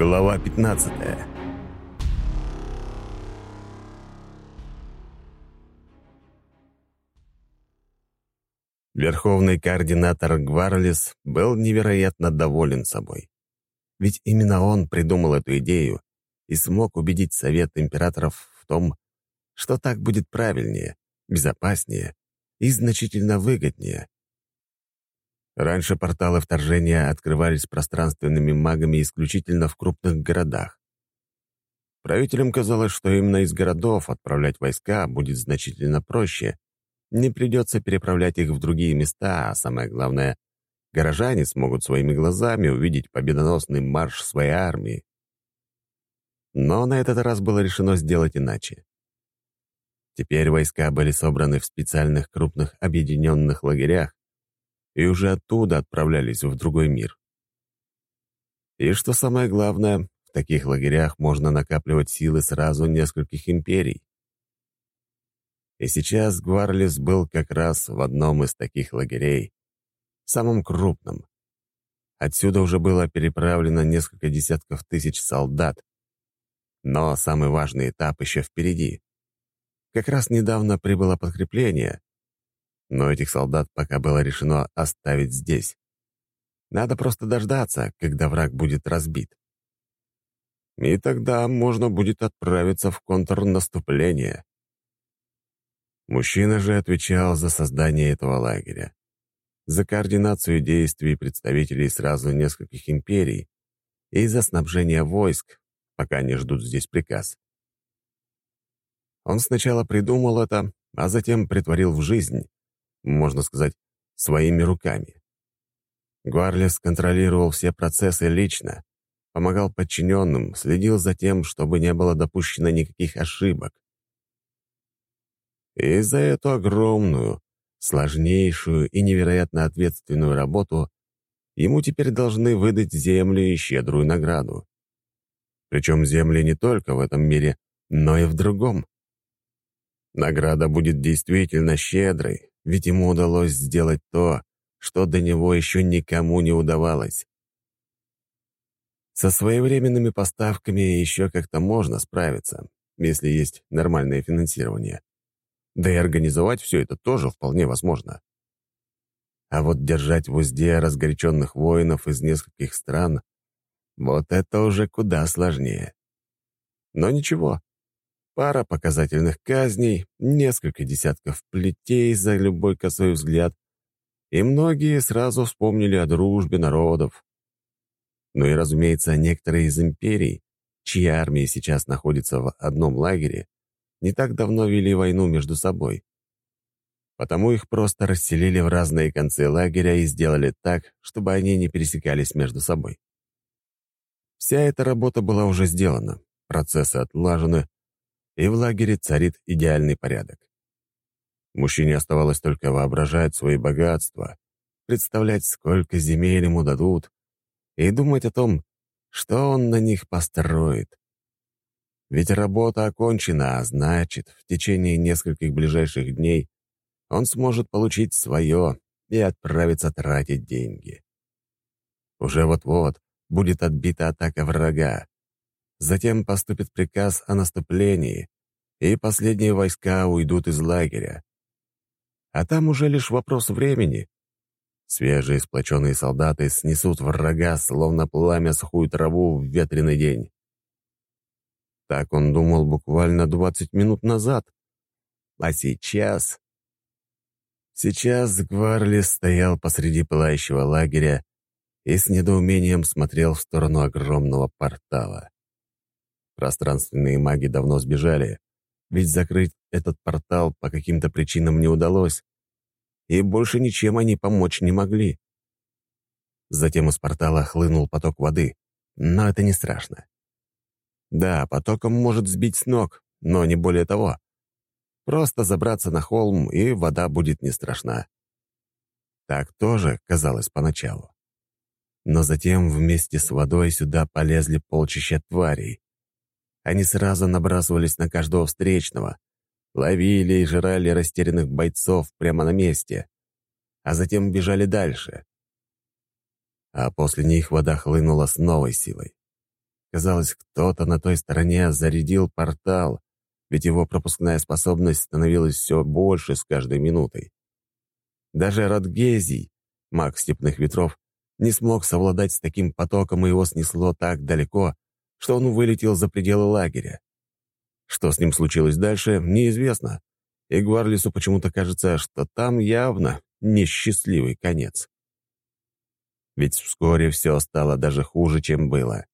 Глава 15 Верховный координатор Гварлис был невероятно доволен собой. Ведь именно он придумал эту идею и смог убедить Совет Императоров в том, что так будет правильнее, безопаснее и значительно выгоднее. Раньше порталы вторжения открывались пространственными магами исключительно в крупных городах. Правителям казалось, что именно из городов отправлять войска будет значительно проще, не придется переправлять их в другие места, а самое главное, горожане смогут своими глазами увидеть победоносный марш своей армии. Но на этот раз было решено сделать иначе. Теперь войска были собраны в специальных крупных объединенных лагерях и уже оттуда отправлялись в другой мир. И что самое главное, в таких лагерях можно накапливать силы сразу нескольких империй. И сейчас Гварлис был как раз в одном из таких лагерей, самом крупном. Отсюда уже было переправлено несколько десятков тысяч солдат. Но самый важный этап еще впереди. Как раз недавно прибыло подкрепление, но этих солдат пока было решено оставить здесь. Надо просто дождаться, когда враг будет разбит. И тогда можно будет отправиться в контрнаступление. Мужчина же отвечал за создание этого лагеря, за координацию действий представителей сразу нескольких империй и за снабжение войск, пока они ждут здесь приказ. Он сначала придумал это, а затем притворил в жизнь, можно сказать, своими руками. Гуарлес контролировал все процессы лично, помогал подчиненным, следил за тем, чтобы не было допущено никаких ошибок. И за эту огромную, сложнейшую и невероятно ответственную работу ему теперь должны выдать земли и щедрую награду. Причем земли не только в этом мире, но и в другом. Награда будет действительно щедрой, ведь ему удалось сделать то, что до него еще никому не удавалось. Со своевременными поставками еще как-то можно справиться, если есть нормальное финансирование. Да и организовать все это тоже вполне возможно. А вот держать в узде разгоряченных воинов из нескольких стран — вот это уже куда сложнее. Но ничего. Пара показательных казней, несколько десятков плетей за любой косой взгляд, и многие сразу вспомнили о дружбе народов. Ну и, разумеется, некоторые из империй, чьи армии сейчас находятся в одном лагере, не так давно вели войну между собой. Потому их просто расселили в разные концы лагеря и сделали так, чтобы они не пересекались между собой. Вся эта работа была уже сделана, процессы отлажены, и в лагере царит идеальный порядок. Мужчине оставалось только воображать свои богатства, представлять, сколько земель ему дадут, и думать о том, что он на них построит. Ведь работа окончена, а значит, в течение нескольких ближайших дней он сможет получить свое и отправиться тратить деньги. Уже вот-вот будет отбита атака врага. Затем поступит приказ о наступлении, и последние войска уйдут из лагеря. А там уже лишь вопрос времени. Свежие сплоченные солдаты снесут врага, словно пламя сухую траву в ветреный день. Так он думал буквально 20 минут назад. А сейчас... Сейчас Гварли стоял посреди пылающего лагеря и с недоумением смотрел в сторону огромного портала. Пространственные маги давно сбежали, ведь закрыть этот портал по каким-то причинам не удалось, и больше ничем они помочь не могли. Затем из портала хлынул поток воды, но это не страшно. Да, потоком может сбить с ног, но не более того. Просто забраться на холм, и вода будет не страшна. Так тоже казалось поначалу. Но затем вместе с водой сюда полезли полчища тварей. Они сразу набрасывались на каждого встречного, ловили и жрали растерянных бойцов прямо на месте, а затем бежали дальше. А после них вода хлынула с новой силой. Казалось, кто-то на той стороне зарядил портал, ведь его пропускная способность становилась все больше с каждой минутой. Даже Радгезий, маг степных ветров, не смог совладать с таким потоком, и его снесло так далеко, что он вылетел за пределы лагеря. Что с ним случилось дальше, неизвестно, и Гварлису почему-то кажется, что там явно несчастливый конец. Ведь вскоре все стало даже хуже, чем было.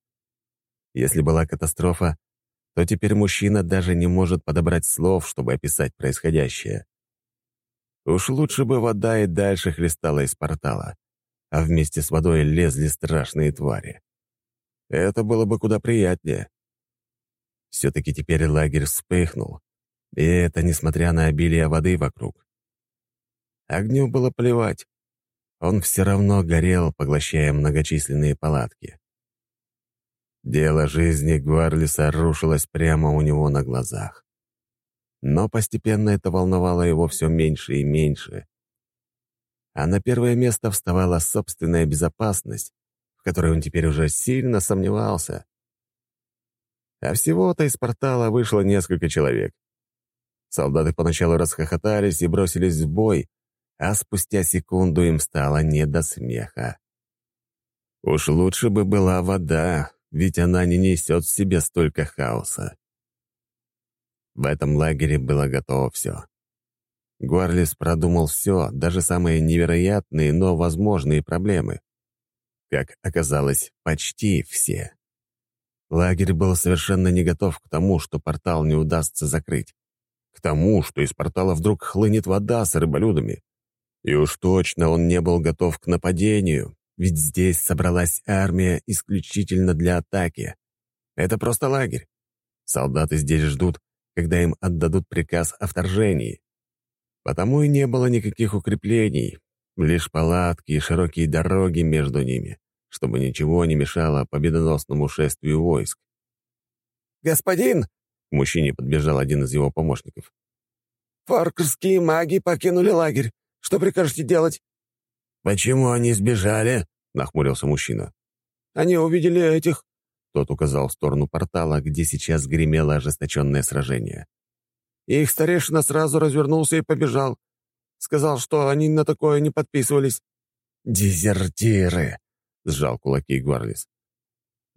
Если была катастрофа, то теперь мужчина даже не может подобрать слов, чтобы описать происходящее. Уж лучше бы вода и дальше хлестала из портала, а вместе с водой лезли страшные твари. Это было бы куда приятнее. Все-таки теперь лагерь вспыхнул, и это несмотря на обилие воды вокруг. Огню было плевать. Он все равно горел, поглощая многочисленные палатки. Дело жизни Гварлиса рушилось прямо у него на глазах. Но постепенно это волновало его все меньше и меньше. А на первое место вставала собственная безопасность, которой он теперь уже сильно сомневался. А всего-то из портала вышло несколько человек. Солдаты поначалу расхохотались и бросились в бой, а спустя секунду им стало не до смеха. Уж лучше бы была вода, ведь она не несет в себе столько хаоса. В этом лагере было готово все. Гуарлис продумал все, даже самые невероятные, но возможные проблемы. Как оказалось, почти все. Лагерь был совершенно не готов к тому, что портал не удастся закрыть. К тому, что из портала вдруг хлынет вода с рыболюдами. И уж точно он не был готов к нападению, ведь здесь собралась армия исключительно для атаки. Это просто лагерь. Солдаты здесь ждут, когда им отдадут приказ о вторжении. Потому и не было никаких укреплений, лишь палатки и широкие дороги между ними, чтобы ничего не мешало победоносному шествию войск. «Господин!» — к мужчине подбежал один из его помощников. «Фаркерские маги покинули лагерь. Что прикажете делать?» «Почему они сбежали?» — нахмурился мужчина. «Они увидели этих...» — тот указал в сторону портала, где сейчас гремело ожесточенное сражение. И их старейшина сразу развернулся и побежал. Сказал, что они на такое не подписывались. «Дезертиры!» — сжал кулаки Гварлис.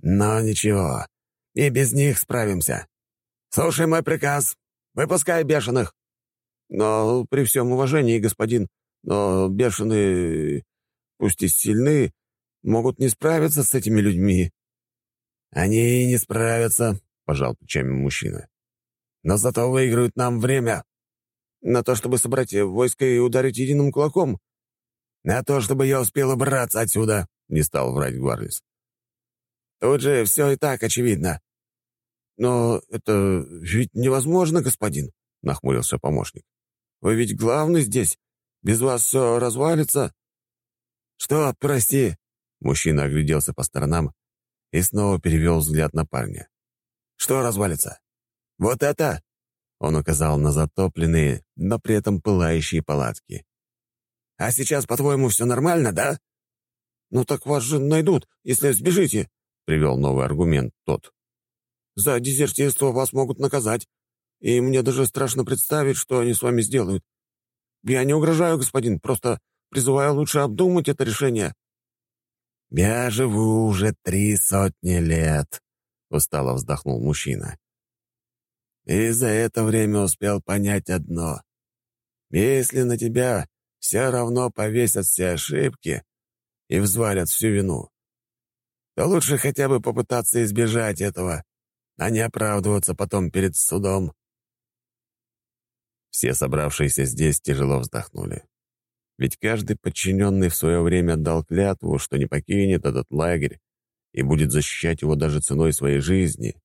«Но ничего, и без них справимся. Слушай мой приказ. Выпускай бешеных!» «Но при всем уважении, господин, но бешеные, пусть и сильны, могут не справиться с этими людьми». «Они и не справятся», — пожал плечами мужчина. «Но зато выиграют нам время». «На то, чтобы собрать войско и ударить единым кулаком?» «На то, чтобы я успел убраться отсюда», — не стал врать Гварлис. «Тут же все и так очевидно». «Но это ведь невозможно, господин», — нахмурился помощник. «Вы ведь главный здесь, без вас все развалится». «Что, прости?» Мужчина огляделся по сторонам и снова перевел взгляд на парня. «Что развалится?» «Вот это!» Он указал на затопленные, но при этом пылающие палатки. «А сейчас, по-твоему, все нормально, да?» «Ну так вас же найдут, если сбежите», — привел новый аргумент тот. «За дезертирство вас могут наказать, и мне даже страшно представить, что они с вами сделают. Я не угрожаю, господин, просто призываю лучше обдумать это решение». «Я живу уже три сотни лет», — устало вздохнул мужчина. «И за это время успел понять одно. Если на тебя все равно повесят все ошибки и взвалят всю вину, то лучше хотя бы попытаться избежать этого, а не оправдываться потом перед судом». Все собравшиеся здесь тяжело вздохнули. Ведь каждый подчиненный в свое время дал клятву, что не покинет этот лагерь и будет защищать его даже ценой своей жизни.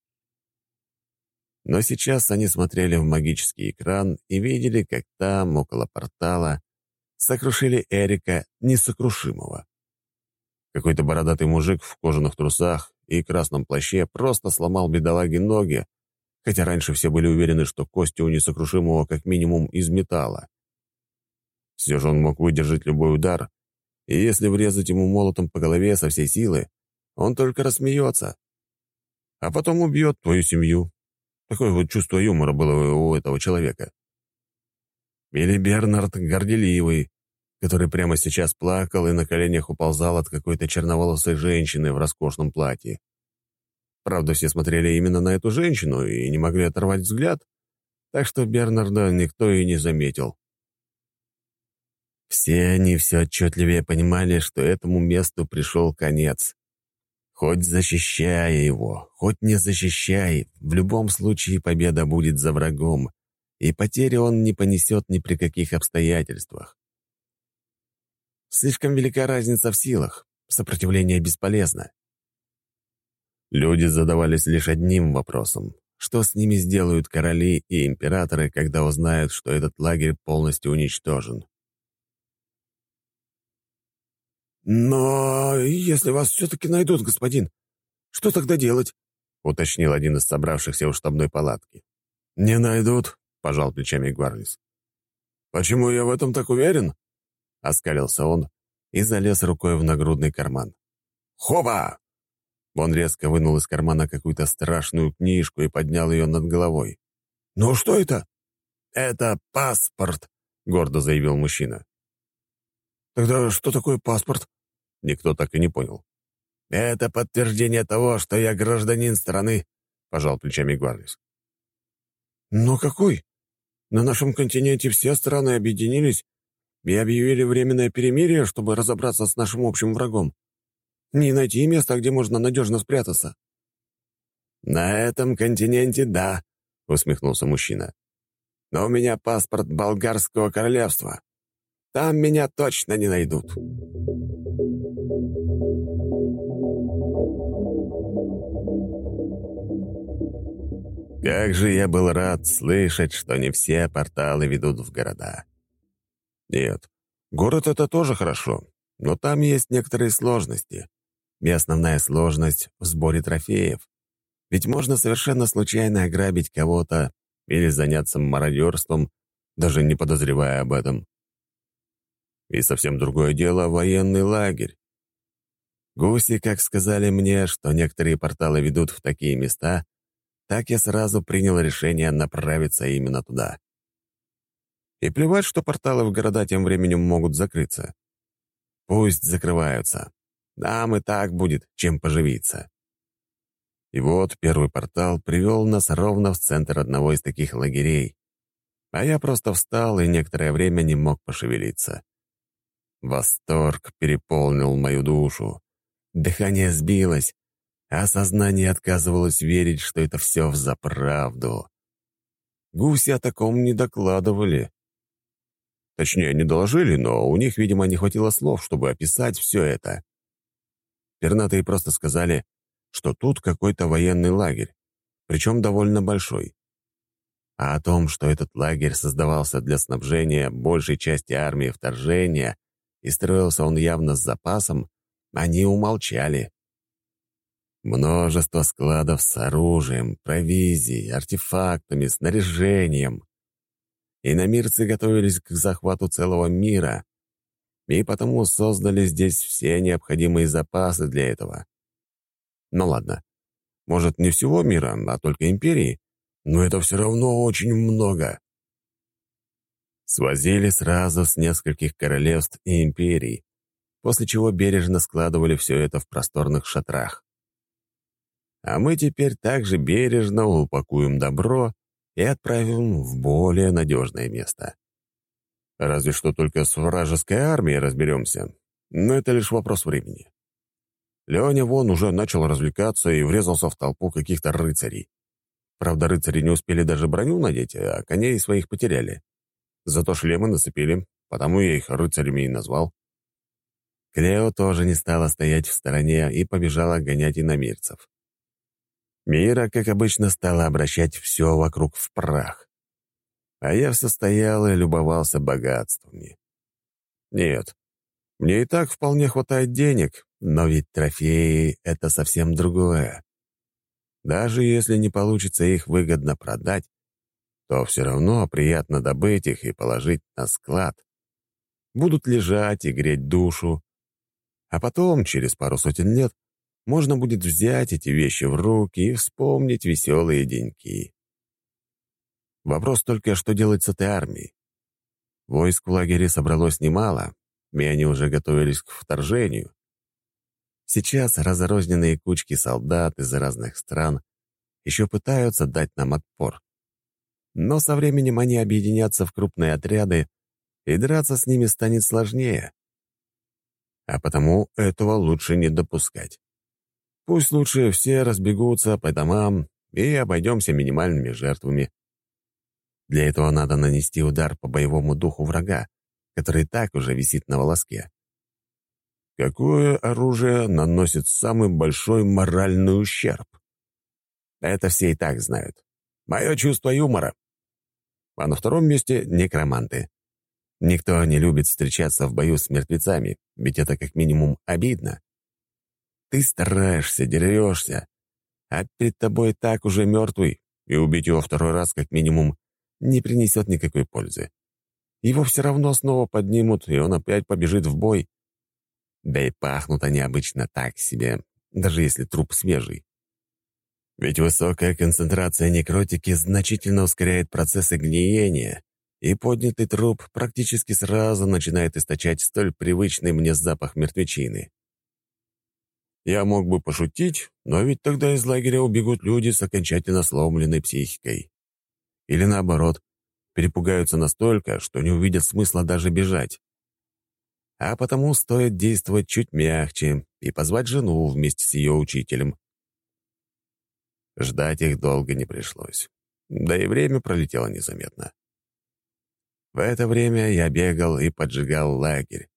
Но сейчас они смотрели в магический экран и видели, как там, около портала, сокрушили Эрика несокрушимого. Какой-то бородатый мужик в кожаных трусах и красном плаще просто сломал бедолаге ноги, хотя раньше все были уверены, что кости у несокрушимого как минимум из металла. Все же он мог выдержать любой удар, и если врезать ему молотом по голове со всей силы, он только рассмеется. а потом убьет твою семью. Такое вот чувство юмора было у этого человека. Или Бернард горделивый, который прямо сейчас плакал и на коленях уползал от какой-то черноволосой женщины в роскошном платье. Правда, все смотрели именно на эту женщину и не могли оторвать взгляд, так что Бернарда никто и не заметил. Все они все отчетливее понимали, что этому месту пришел конец. Хоть защищая его, хоть не защищай, в любом случае победа будет за врагом, и потери он не понесет ни при каких обстоятельствах. Слишком велика разница в силах, сопротивление бесполезно. Люди задавались лишь одним вопросом. Что с ними сделают короли и императоры, когда узнают, что этот лагерь полностью уничтожен? «Но если вас все-таки найдут, господин, что тогда делать?» — уточнил один из собравшихся у штабной палатки. «Не найдут», — пожал плечами Гварлис. «Почему я в этом так уверен?» — оскалился он и залез рукой в нагрудный карман. «Хоба!» Он резко вынул из кармана какую-то страшную книжку и поднял ее над головой. «Ну что это?» «Это паспорт», — гордо заявил мужчина. «Тогда что такое паспорт?» Никто так и не понял. «Это подтверждение того, что я гражданин страны», — пожал плечами Гварлис. «Но какой? На нашем континенте все страны объединились и объявили временное перемирие, чтобы разобраться с нашим общим врагом. Не найти места, где можно надежно спрятаться». «На этом континенте — да», — усмехнулся мужчина. «Но у меня паспорт болгарского королевства. Там меня точно не найдут». Как же я был рад слышать, что не все порталы ведут в города. Нет, город — это тоже хорошо, но там есть некоторые сложности. И основная сложность в сборе трофеев. Ведь можно совершенно случайно ограбить кого-то или заняться мародерством, даже не подозревая об этом. И совсем другое дело — военный лагерь. Гуси, как сказали мне, что некоторые порталы ведут в такие места, так я сразу принял решение направиться именно туда. И плевать, что порталы в города тем временем могут закрыться. Пусть закрываются. Нам и так будет чем поживиться. И вот первый портал привел нас ровно в центр одного из таких лагерей. А я просто встал и некоторое время не мог пошевелиться. Восторг переполнил мою душу. Дыхание сбилось, а сознание отказывалось верить, что это все взаправду. Гуси о таком не докладывали. Точнее, не доложили, но у них, видимо, не хватило слов, чтобы описать все это. Пернатые просто сказали, что тут какой-то военный лагерь, причем довольно большой. А о том, что этот лагерь создавался для снабжения большей части армии вторжения и строился он явно с запасом, они умолчали. Множество складов с оружием, провизией, артефактами, снаряжением. Иномирцы готовились к захвату целого мира, и потому создали здесь все необходимые запасы для этого. Ну ладно, может, не всего мира, а только империи, но это все равно очень много. Свозили сразу с нескольких королевств и империй, после чего бережно складывали все это в просторных шатрах а мы теперь также бережно упакуем добро и отправим в более надежное место. Разве что только с вражеской армией разберемся, но это лишь вопрос времени. Леня вон уже начал развлекаться и врезался в толпу каких-то рыцарей. Правда, рыцари не успели даже броню надеть, а коней своих потеряли. Зато шлемы нацепили, потому я их рыцарями и назвал. Клео тоже не стала стоять в стороне и побежала гонять иномирцев. Мира, как обычно, стала обращать все вокруг в прах. А я все стоял и любовался богатствами. Нет, мне и так вполне хватает денег, но ведь трофеи — это совсем другое. Даже если не получится их выгодно продать, то все равно приятно добыть их и положить на склад. Будут лежать и греть душу. А потом, через пару сотен лет, можно будет взять эти вещи в руки и вспомнить веселые деньки. Вопрос только, что делать с этой армией. Войск в лагере собралось немало, и они уже готовились к вторжению. Сейчас разрозненные кучки солдат из разных стран еще пытаются дать нам отпор. Но со временем они объединятся в крупные отряды, и драться с ними станет сложнее. А потому этого лучше не допускать. Пусть лучше все разбегутся по домам и обойдемся минимальными жертвами. Для этого надо нанести удар по боевому духу врага, который так уже висит на волоске. Какое оружие наносит самый большой моральный ущерб? Это все и так знают. Мое чувство юмора. А на втором месте — некроманты. Никто не любит встречаться в бою с мертвецами, ведь это как минимум обидно. Ты стараешься, дерешься, а перед тобой так уже мертвый, и убить его второй раз как минимум не принесет никакой пользы. Его все равно снова поднимут, и он опять побежит в бой. Да и пахнут они обычно так себе, даже если труп свежий. Ведь высокая концентрация некротики значительно ускоряет процессы гниения, и поднятый труп практически сразу начинает источать столь привычный мне запах мертвечины. Я мог бы пошутить, но ведь тогда из лагеря убегут люди с окончательно сломленной психикой. Или наоборот, перепугаются настолько, что не увидят смысла даже бежать. А потому стоит действовать чуть мягче и позвать жену вместе с ее учителем. Ждать их долго не пришлось. Да и время пролетело незаметно. В это время я бегал и поджигал лагерь.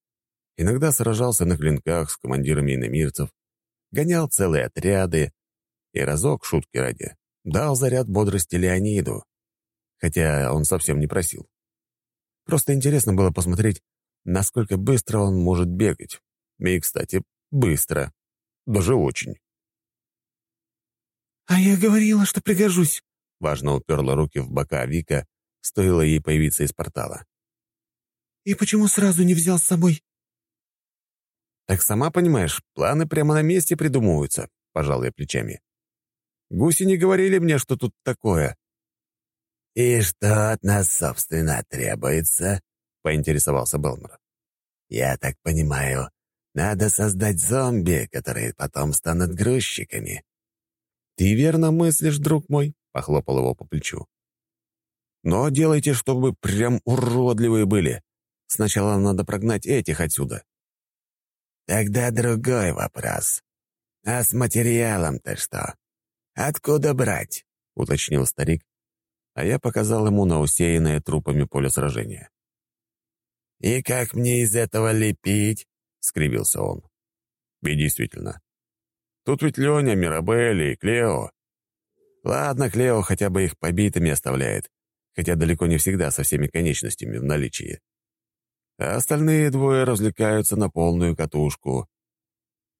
Иногда сражался на клинках с командирами иномирцев, гонял целые отряды и разок, шутки ради, дал заряд бодрости Леониду, хотя он совсем не просил. Просто интересно было посмотреть, насколько быстро он может бегать. И, кстати, быстро. Даже очень. «А я говорила, что пригожусь», — важно уперла руки в бока Вика, стоило ей появиться из портала. «И почему сразу не взял с собой?» «Так сама понимаешь, планы прямо на месте придумываются», — пожал я плечами. «Гуси не говорили мне, что тут такое». «И что от нас, собственно, требуется?» — поинтересовался Белмор. «Я так понимаю, надо создать зомби, которые потом станут грузчиками». «Ты верно мыслишь, друг мой», — похлопал его по плечу. «Но делайте, чтобы прям уродливые были. Сначала надо прогнать этих отсюда». «Тогда другой вопрос. А с материалом-то что? Откуда брать?» — уточнил старик, а я показал ему на усеянное трупами поле сражения. «И как мне из этого лепить?» — скривился он. И действительно. Тут ведь Леня, Мирабель и Клео. Ладно, Клео хотя бы их побитыми оставляет, хотя далеко не всегда со всеми конечностями в наличии. А остальные двое развлекаются на полную катушку.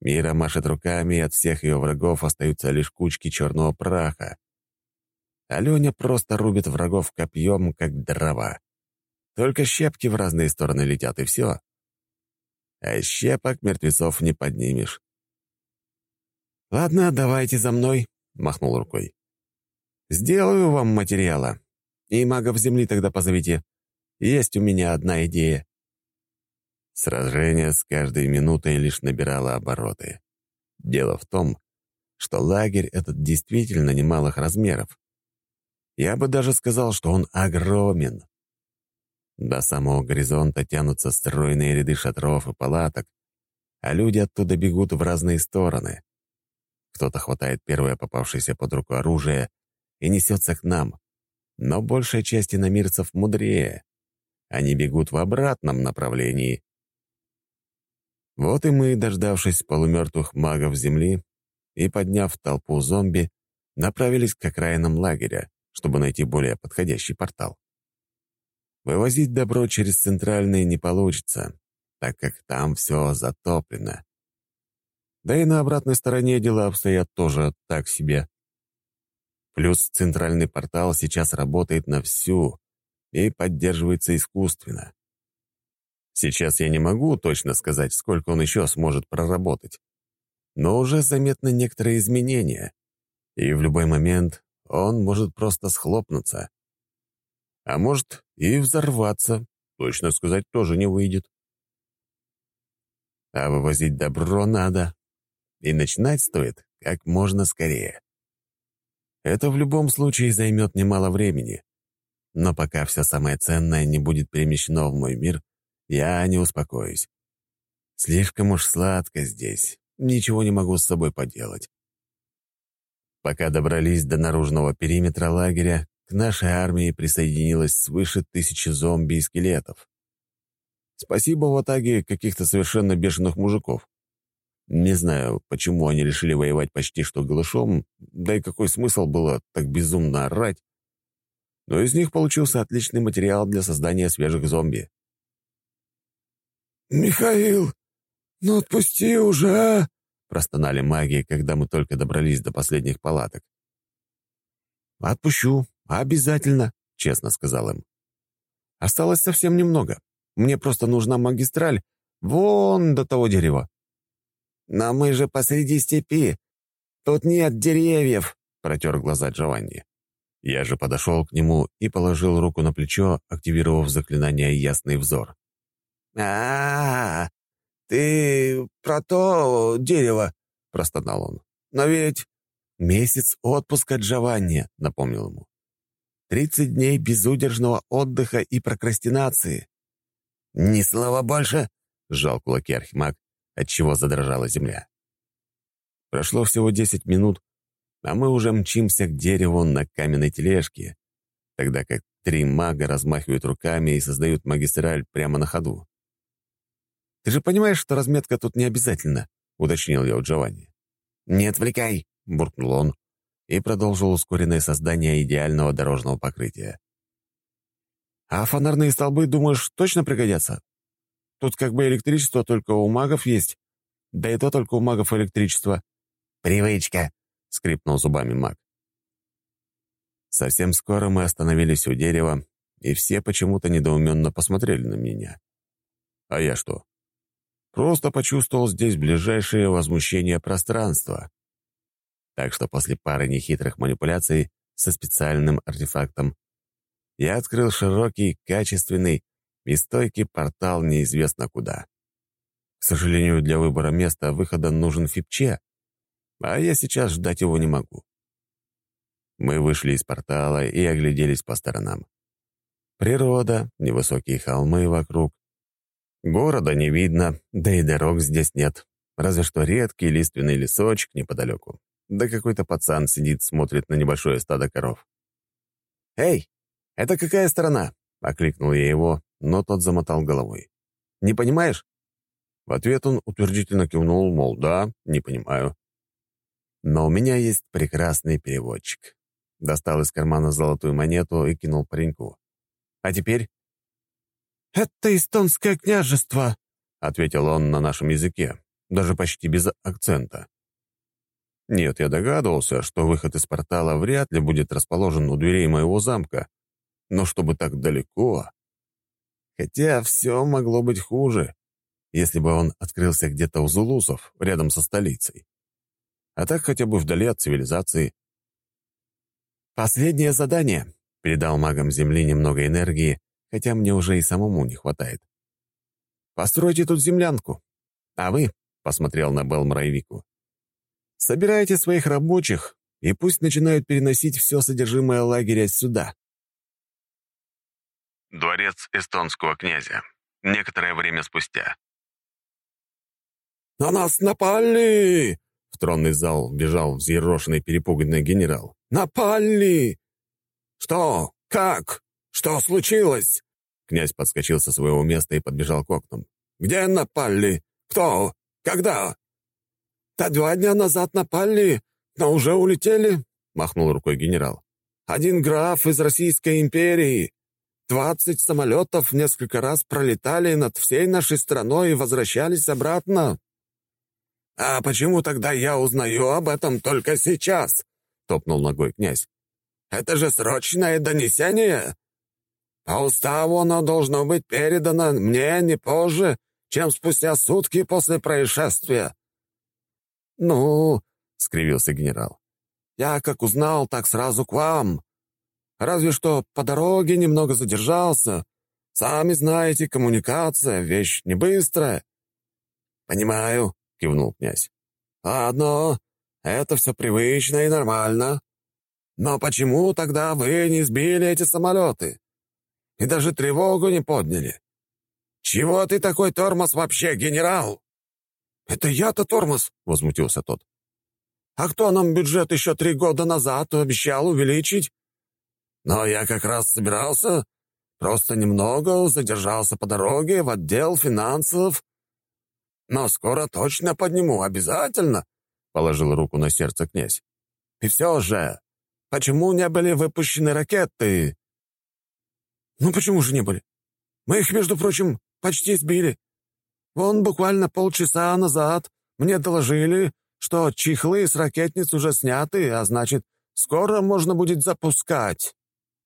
Мира машет руками, и от всех ее врагов остаются лишь кучки черного праха. А Леня просто рубит врагов копьем, как дрова. Только щепки в разные стороны летят, и все. А щепок мертвецов не поднимешь. «Ладно, давайте за мной», — махнул рукой. «Сделаю вам материала. И магов земли тогда позовите. Есть у меня одна идея». Сражение с каждой минутой лишь набирало обороты. Дело в том, что лагерь этот действительно немалых размеров. Я бы даже сказал, что он огромен. До самого горизонта тянутся стройные ряды шатров и палаток, а люди оттуда бегут в разные стороны. Кто-то хватает первое попавшееся под руку оружие и несется к нам. Но большая часть иномирцев мудрее. Они бегут в обратном направлении. Вот и мы, дождавшись полумертвых магов Земли и подняв толпу зомби, направились к окраинам лагеря, чтобы найти более подходящий портал. Вывозить добро через центральные не получится, так как там все затоплено. Да и на обратной стороне дела обстоят тоже так себе. Плюс центральный портал сейчас работает на всю и поддерживается искусственно. Сейчас я не могу точно сказать, сколько он еще сможет проработать. но уже заметны некоторые изменения, и в любой момент он может просто схлопнуться. А может и взорваться, точно сказать тоже не выйдет. А вывозить добро надо, и начинать стоит как можно скорее. Это в любом случае займет немало времени. Но пока все самое ценное не будет перемещено в мой мир, я не успокоюсь. Слишком уж сладко здесь, ничего не могу с собой поделать. Пока добрались до наружного периметра лагеря, к нашей армии присоединилось свыше тысячи зомби и скелетов. Спасибо в Атаге каких-то совершенно бешеных мужиков. Не знаю, почему они решили воевать почти что голышом, да и какой смысл было так безумно орать. Но из них получился отличный материал для создания свежих зомби. «Михаил, ну отпусти уже, а!» — простонали маги, когда мы только добрались до последних палаток. «Отпущу, обязательно», — честно сказал им. «Осталось совсем немного. Мне просто нужна магистраль вон до того дерева». «Но мы же посреди степи. Тут нет деревьев», — протер глаза Джованни. Я же подошел к нему и положил руку на плечо, активировав заклинание «Ясный взор». а, -а, -а ты про то дерево», — простонал он. «Но ведь...» «Месяц отпуска Джованни», — напомнил ему. «Тридцать дней безудержного отдыха и прокрастинации». «Ни слова больше», — сжал кулаки Архимаг, отчего задрожала земля. Прошло всего десять минут, а мы уже мчимся к дереву на каменной тележке, тогда как три мага размахивают руками и создают магистраль прямо на ходу. «Ты же понимаешь, что разметка тут не обязательно?» — уточнил я у Джованни. «Не отвлекай!» — буркнул он и продолжил ускоренное создание идеального дорожного покрытия. «А фонарные столбы, думаешь, точно пригодятся? Тут как бы электричество только у магов есть. Да и то только у магов электричество». «Привычка», — скрипнул зубами маг. Совсем скоро мы остановились у дерева, и все почему-то недоуменно посмотрели на меня. А я что? Просто почувствовал здесь ближайшее возмущение пространства. Так что после пары нехитрых манипуляций со специальным артефактом я открыл широкий, качественный и стойкий портал неизвестно куда. К сожалению, для выбора места выхода нужен фипче, а я сейчас ждать его не могу. Мы вышли из портала и огляделись по сторонам. Природа, невысокие холмы вокруг. Города не видно, да и дорог здесь нет. Разве что редкий лиственный лесочек неподалеку. Да какой-то пацан сидит, смотрит на небольшое стадо коров. «Эй, это какая сторона?» — окликнул я его, но тот замотал головой. «Не понимаешь?» В ответ он утвердительно кивнул, мол, да, не понимаю. Но у меня есть прекрасный переводчик. Достал из кармана золотую монету и кинул пареньку. А теперь... «Это эстонское княжество», — ответил он на нашем языке, даже почти без акцента. Нет, я догадывался, что выход из портала вряд ли будет расположен у дверей моего замка, но чтобы так далеко... Хотя все могло быть хуже, если бы он открылся где-то у зулусов, рядом со столицей а так хотя бы вдали от цивилизации. «Последнее задание», — передал магам Земли немного энергии, хотя мне уже и самому не хватает. «Постройте тут землянку. А вы», — посмотрел на Белмрайвику, «собирайте своих рабочих, и пусть начинают переносить все содержимое лагеря сюда». Дворец эстонского князя. Некоторое время спустя. «На нас напали!» В тронный зал бежал взъерошенный перепуганный генерал. «Напали! Что? Как? Что случилось?» Князь подскочил со своего места и подбежал к окнам. «Где напали? Кто? Когда?» «Да два дня назад напали, но уже улетели», — махнул рукой генерал. «Один граф из Российской империи. Двадцать самолетов несколько раз пролетали над всей нашей страной и возвращались обратно. «А почему тогда я узнаю об этом только сейчас?» — топнул ногой князь. «Это же срочное донесение. По уставу оно должно быть передано мне не позже, чем спустя сутки после происшествия». «Ну», — скривился генерал, — «я как узнал, так сразу к вам. Разве что по дороге немного задержался. Сами знаете, коммуникация — вещь не быстрая». «Понимаю», — кивнул князь. «Ладно, это все привычно и нормально. Но почему тогда вы не сбили эти самолеты? И даже тревогу не подняли? Чего ты такой тормоз вообще, генерал?» «Это я-то тормоз», — возмутился тот. «А кто нам бюджет еще три года назад обещал увеличить?» «Но я как раз собирался. Просто немного задержался по дороге в отдел финансов. Но скоро точно подниму, обязательно», — положил руку на сердце князь. «И все же, почему не были выпущены ракеты?» «Ну почему же не были? Мы их, между прочим, почти сбили. Вон буквально полчаса назад мне доложили, что чехлы с ракетниц уже сняты, а значит, скоро можно будет запускать.